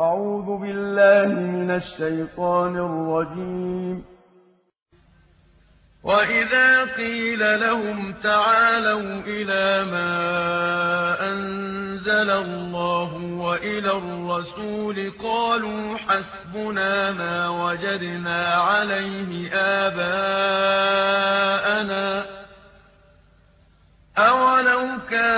أعوذ بالله من الشيطان الرجيم. وإذا قيل لهم تعالوا إلى ما أنزل الله وإلى الرسول قالوا حسبنا ما وجدنا عليه آباءنا. أولو كان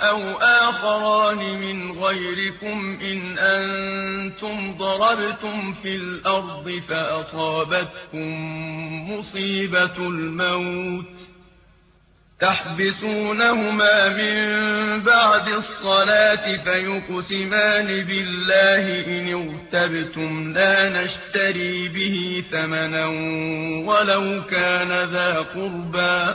أو آخران من غيركم إن أنتم ضربتم في الأرض فأصابتكم مصيبة الموت تحبسونهما من بعد الصلاة فيقسمان بالله إن ارتبتم لا نشتري به ثمنا ولو كان ذا قربى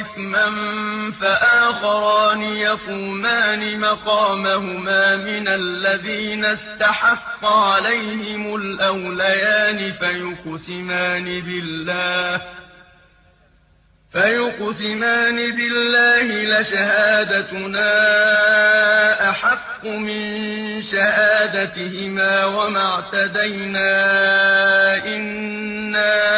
إثما فآخران يقومان مقامهما من الذين استحق عليهم الأوليان فيقسمان بالله فيقسمان بالله لشهادتنا أحق من شهادتهما وما اعتدينا إنا